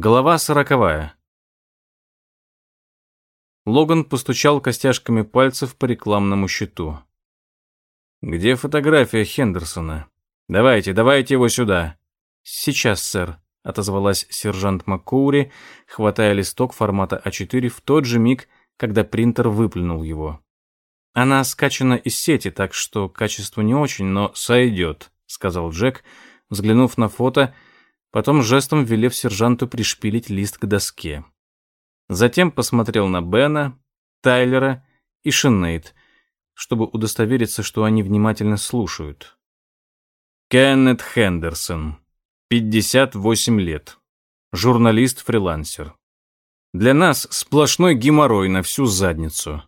Глава сороковая. Логан постучал костяшками пальцев по рекламному щиту. «Где фотография Хендерсона? Давайте, давайте его сюда». «Сейчас, сэр», — отозвалась сержант Маккоури, хватая листок формата А4 в тот же миг, когда принтер выплюнул его. «Она скачана из сети, так что качество не очень, но сойдет», — сказал Джек, взглянув на фото — потом жестом велев сержанту пришпилить лист к доске. Затем посмотрел на Бена, Тайлера и Шинейд, чтобы удостовериться, что они внимательно слушают. Кеннет Хендерсон, 58 лет, журналист-фрилансер. Для нас сплошной геморрой на всю задницу.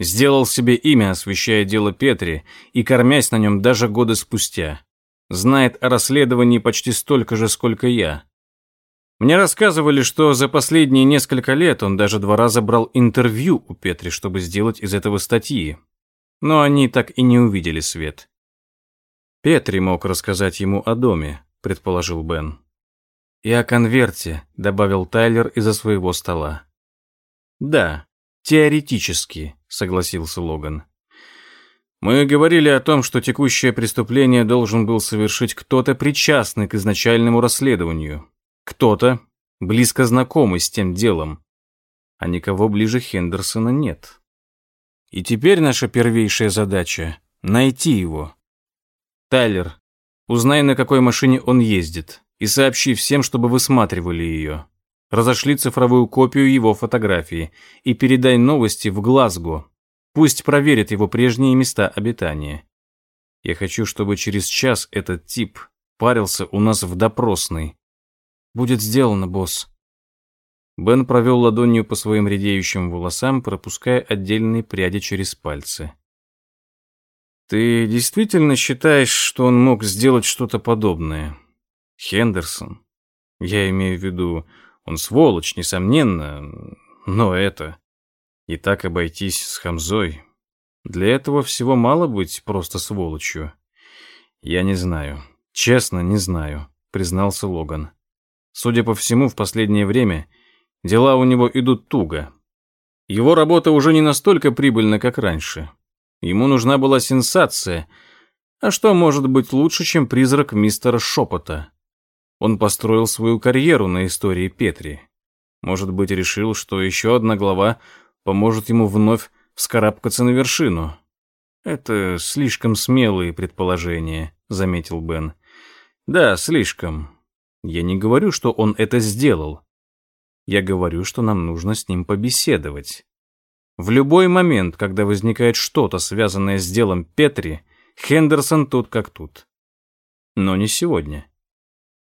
Сделал себе имя, освещая дело Петри и кормясь на нем даже годы спустя знает о расследовании почти столько же, сколько я. Мне рассказывали, что за последние несколько лет он даже два раза брал интервью у Петри, чтобы сделать из этого статьи. Но они так и не увидели свет. Петри мог рассказать ему о доме, предположил Бен. И о конверте, добавил Тайлер из-за своего стола. Да, теоретически, согласился Логан. Мы говорили о том, что текущее преступление должен был совершить кто-то причастный к изначальному расследованию. Кто-то, близко знакомый с тем делом. А никого ближе Хендерсона нет. И теперь наша первейшая задача — найти его. Тайлер, узнай, на какой машине он ездит, и сообщи всем, чтобы высматривали ее. Разошли цифровую копию его фотографии и передай новости в Глазго, Пусть проверит его прежние места обитания. Я хочу, чтобы через час этот тип парился у нас в допросной. Будет сделано, босс. Бен провел ладонью по своим редеющим волосам, пропуская отдельные пряди через пальцы. Ты действительно считаешь, что он мог сделать что-то подобное? Хендерсон? Я имею в виду, он сволочь, несомненно, но это... И так обойтись с Хамзой. Для этого всего мало быть просто сволочью. Я не знаю. Честно, не знаю, признался Логан. Судя по всему, в последнее время дела у него идут туго. Его работа уже не настолько прибыльна, как раньше. Ему нужна была сенсация. А что может быть лучше, чем призрак мистера Шепота? Он построил свою карьеру на истории Петри. Может быть, решил, что еще одна глава поможет ему вновь вскарабкаться на вершину. Это слишком смелые предположения, заметил Бен. Да, слишком. Я не говорю, что он это сделал. Я говорю, что нам нужно с ним побеседовать. В любой момент, когда возникает что-то, связанное с делом Петри, Хендерсон тут как тут. Но не сегодня.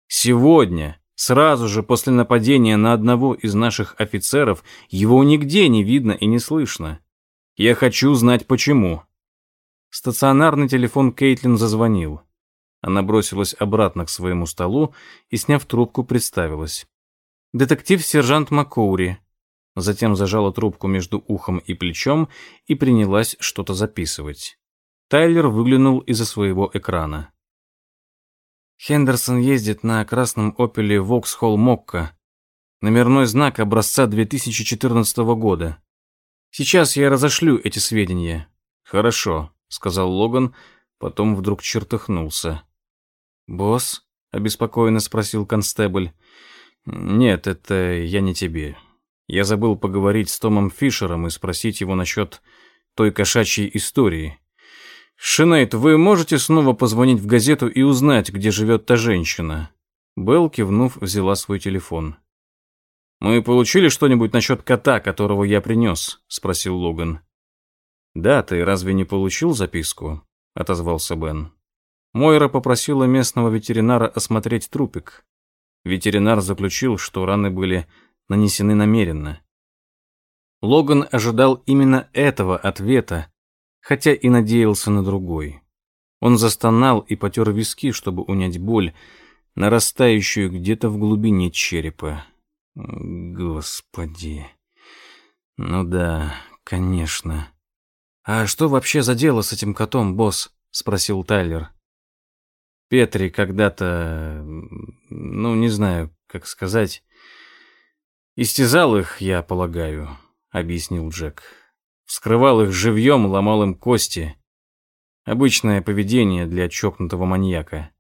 Сегодня Сразу же после нападения на одного из наших офицеров его нигде не видно и не слышно. Я хочу знать почему. Стационарный телефон Кейтлин зазвонил. Она бросилась обратно к своему столу и, сняв трубку, представилась. «Детектив-сержант Маккоури». Затем зажала трубку между ухом и плечом и принялась что-то записывать. Тайлер выглянул из-за своего экрана. Хендерсон ездит на красном «Опеле» Воксхолл Мокко. Номерной знак образца 2014 года. Сейчас я разошлю эти сведения. Хорошо, сказал Логан, потом вдруг чертыхнулся. Босс? обеспокоенно спросил констебль. Нет, это я не тебе. Я забыл поговорить с Томом Фишером и спросить его насчет той кошачьей истории. «Шинейд, вы можете снова позвонить в газету и узнать, где живет та женщина?» Белл, кивнув, взяла свой телефон. «Мы получили что-нибудь насчет кота, которого я принес?» — спросил Логан. «Да, ты разве не получил записку?» — отозвался Бен. Мойра попросила местного ветеринара осмотреть трупик. Ветеринар заключил, что раны были нанесены намеренно. Логан ожидал именно этого ответа, хотя и надеялся на другой. Он застонал и потер виски, чтобы унять боль, нарастающую где-то в глубине черепа. Господи. Ну да, конечно. А что вообще за дело с этим котом, босс? спросил Тайлер. Петри когда-то, ну, не знаю, как сказать, «Истязал их, я полагаю», — объяснил Джек. «Вскрывал их живьем, ломал им кости. Обычное поведение для чокнутого маньяка».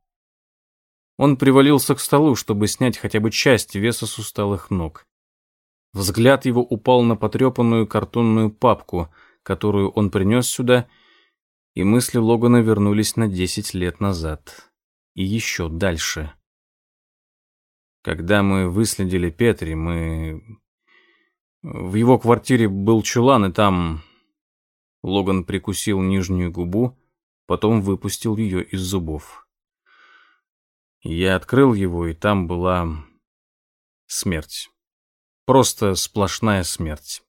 Он привалился к столу, чтобы снять хотя бы часть веса с усталых ног. Взгляд его упал на потрепанную картонную папку, которую он принес сюда, и мысли Логана вернулись на десять лет назад. И еще дальше. Когда мы выследили Петри, мы... В его квартире был чулан, и там... Логан прикусил нижнюю губу, потом выпустил ее из зубов. Я открыл его, и там была смерть. Просто сплошная смерть.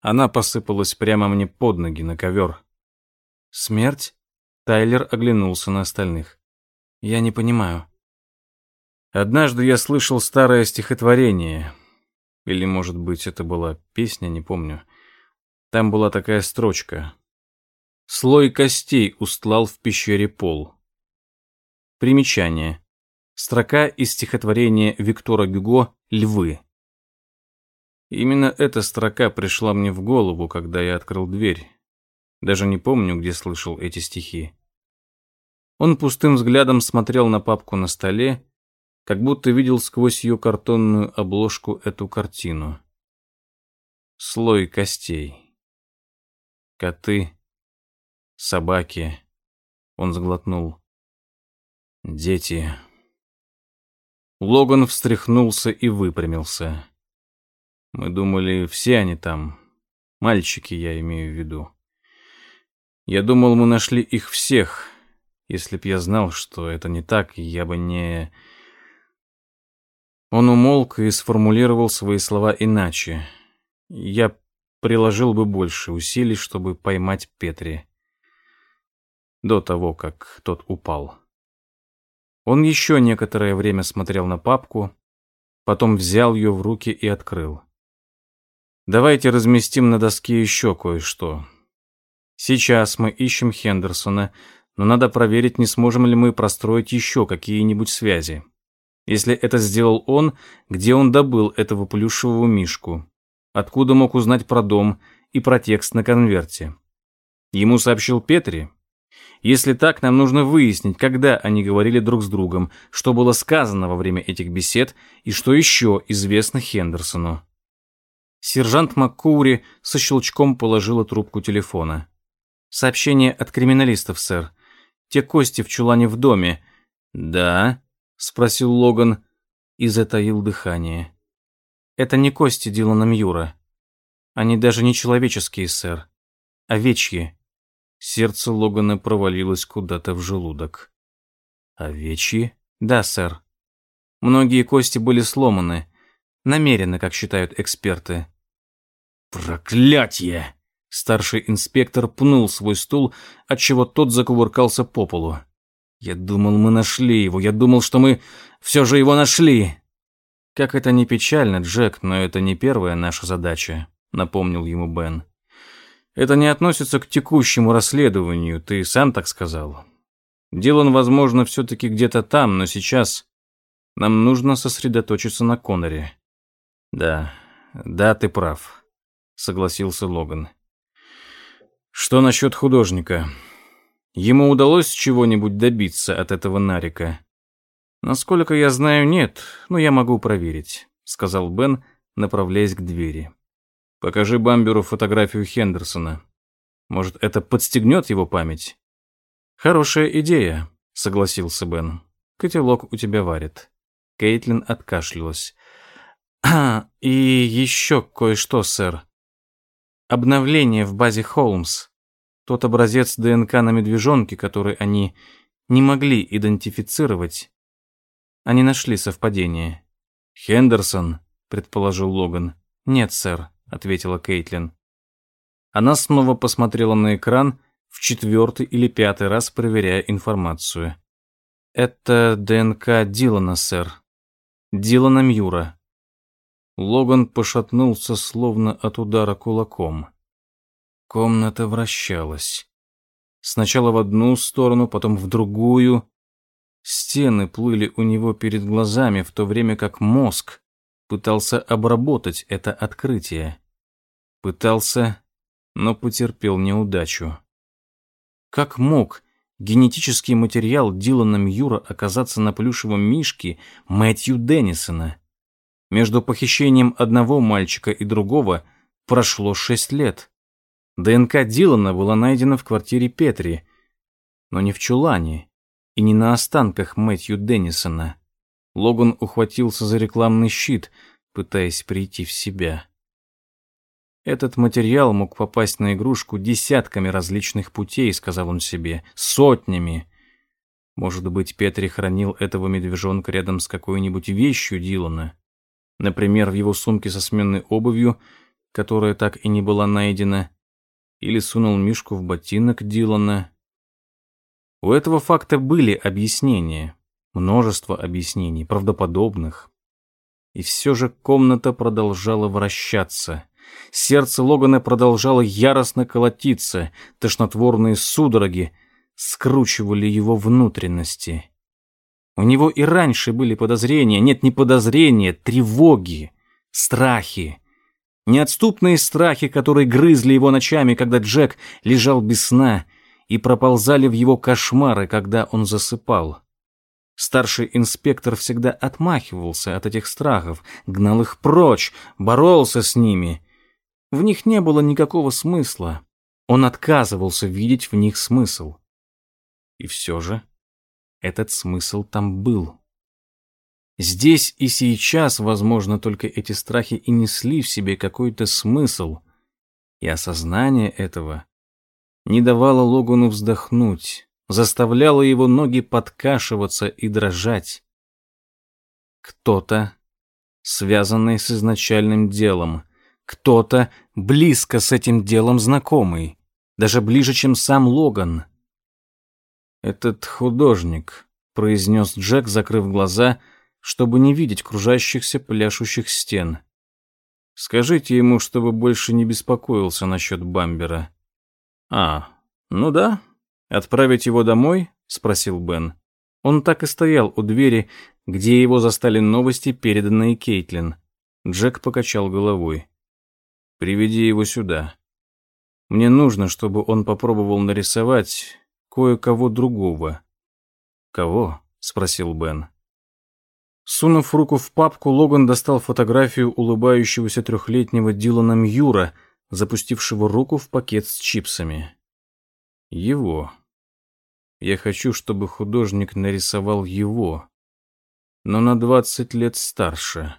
Она посыпалась прямо мне под ноги на ковер. «Смерть?» Тайлер оглянулся на остальных. «Я не понимаю». Однажды я слышал старое стихотворение. Или, может быть, это была песня, не помню. Там была такая строчка. «Слой костей устлал в пещере пол». Примечание. Строка из стихотворения Виктора Гюго «Львы». Именно эта строка пришла мне в голову, когда я открыл дверь. Даже не помню, где слышал эти стихи. Он пустым взглядом смотрел на папку на столе, как будто видел сквозь ее картонную обложку эту картину. Слой костей. Коты, собаки. Он сглотнул. Дети. Логан встряхнулся и выпрямился. Мы думали, все они там. Мальчики, я имею в виду. Я думал, мы нашли их всех. Если б я знал, что это не так, я бы не... Он умолк и сформулировал свои слова иначе. Я приложил бы больше усилий, чтобы поймать Петри. До того, как тот упал. Он еще некоторое время смотрел на папку, потом взял ее в руки и открыл. Давайте разместим на доске еще кое-что. Сейчас мы ищем Хендерсона, но надо проверить, не сможем ли мы простроить еще какие-нибудь связи. Если это сделал он, где он добыл этого плюшевого мишку? Откуда мог узнать про дом и про текст на конверте? Ему сообщил Петри? Если так, нам нужно выяснить, когда они говорили друг с другом, что было сказано во время этих бесед и что еще известно Хендерсону. Сержант МакКоури со щелчком положила трубку телефона. «Сообщение от криминалистов, сэр. Те кости в чулане в доме». «Да?» — спросил Логан и затаил дыхание. «Это не кости Дилана Мьюра. Они даже не человеческие, сэр. Овечьи». Сердце Логана провалилось куда-то в желудок. «Овечьи?» «Да, сэр. Многие кости были сломаны. Намеренно, как считают эксперты. «Проклятье!» Старший инспектор пнул свой стул, отчего тот закувыркался по полу. «Я думал, мы нашли его. Я думал, что мы все же его нашли!» «Как это не печально, Джек, но это не первая наша задача», — напомнил ему Бен. «Это не относится к текущему расследованию, ты сам так сказал. Дилан, возможно, все-таки где-то там, но сейчас нам нужно сосредоточиться на Коноре». «Да, да, ты прав согласился Логан. Что насчет художника? Ему удалось чего-нибудь добиться от этого Нарика? Насколько я знаю, нет, но я могу проверить, сказал Бен, направляясь к двери. Покажи Бамберу фотографию Хендерсона. Может, это подстегнет его память? Хорошая идея, согласился Бен. Котелок у тебя варит. Кейтлин откашлялась. «А, и еще кое-что, сэр обновление в базе Холмс. Тот образец ДНК на медвежонке, который они не могли идентифицировать. Они нашли совпадение. «Хендерсон», — предположил Логан. «Нет, сэр», — ответила Кейтлин. Она снова посмотрела на экран, в четвертый или пятый раз проверяя информацию. «Это ДНК Дилана, сэр. Дилана Мьюра. Логан пошатнулся, словно от удара кулаком. Комната вращалась. Сначала в одну сторону, потом в другую. Стены плыли у него перед глазами, в то время как мозг пытался обработать это открытие. Пытался, но потерпел неудачу. Как мог генетический материал Дилана Мьюра оказаться на плюшевом мишке Мэтью Деннисона? Между похищением одного мальчика и другого прошло шесть лет. ДНК Дилана была найдена в квартире Петри, но не в чулане и не на останках Мэтью Деннисона. Логан ухватился за рекламный щит, пытаясь прийти в себя. Этот материал мог попасть на игрушку десятками различных путей, сказал он себе, сотнями. Может быть, Петри хранил этого медвежонка рядом с какой-нибудь вещью Дилана. Например, в его сумке со сменной обувью, которая так и не была найдена, или сунул мишку в ботинок Дилана. У этого факта были объяснения, множество объяснений, правдоподобных. И все же комната продолжала вращаться. Сердце Логана продолжало яростно колотиться, тошнотворные судороги скручивали его внутренности. У него и раньше были подозрения, нет, не подозрения, тревоги, страхи. Неотступные страхи, которые грызли его ночами, когда Джек лежал без сна, и проползали в его кошмары, когда он засыпал. Старший инспектор всегда отмахивался от этих страхов, гнал их прочь, боролся с ними. В них не было никакого смысла. Он отказывался видеть в них смысл. И все же этот смысл там был. Здесь и сейчас, возможно, только эти страхи и несли в себе какой-то смысл, и осознание этого не давало Логану вздохнуть, заставляло его ноги подкашиваться и дрожать. Кто-то, связанный с изначальным делом, кто-то близко с этим делом знакомый, даже ближе, чем сам Логан. «Этот художник», — произнес Джек, закрыв глаза, чтобы не видеть кружащихся пляшущих стен. «Скажите ему, чтобы больше не беспокоился насчет Бамбера». «А, ну да. Отправить его домой?» — спросил Бен. Он так и стоял у двери, где его застали новости, переданные Кейтлин. Джек покачал головой. «Приведи его сюда. Мне нужно, чтобы он попробовал нарисовать кое-кого другого». «Кого?» — спросил Бен. Сунув руку в папку, Логан достал фотографию улыбающегося трехлетнего Дилана Мьюра — запустившего руку в пакет с чипсами. Его. Я хочу, чтобы художник нарисовал его, но на двадцать лет старше.